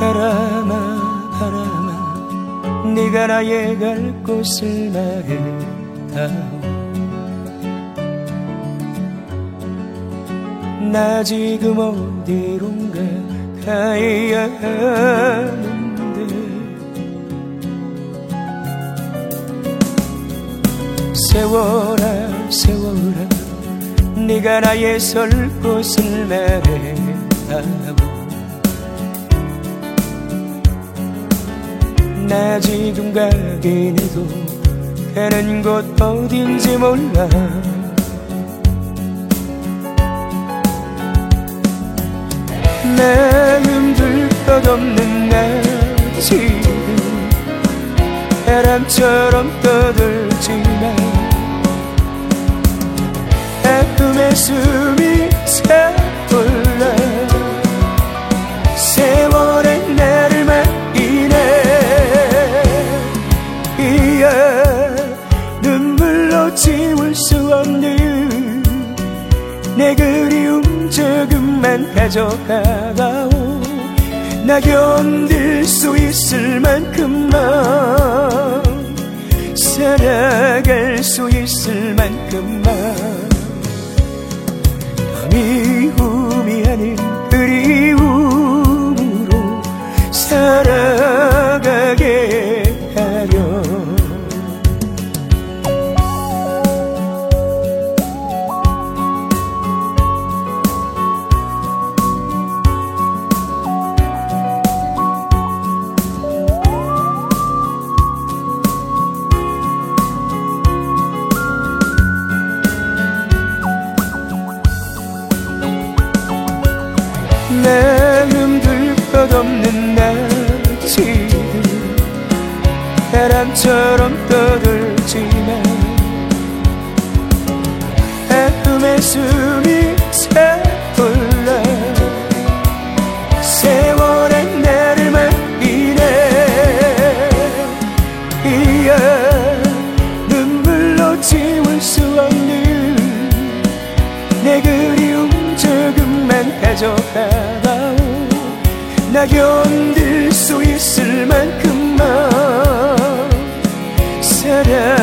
바람아 바람아 네가 나의 갈 곳을 말해다오. 나 지금 어디론가 가야 하는데. 세워라 세워라 네가 나의 설 곳을 말해다오 나 지금 가긴 해도 가는 곳 어딘지 몰라. 마음 들 것 없는 나 지금 바람처럼 떠들지만 아픔의 숨 지울 수 없는 내 그리움 조금만 가져가다오. 나 견딜 수 있을 만큼만 살아갈 수 있을 만큼만. 미움이 아닌 마음들 것 없는 나 지금 바람처럼 떠들지만 아픔의 숨이 그저 따가운 나 견딜 수 있을 만큼만 사랑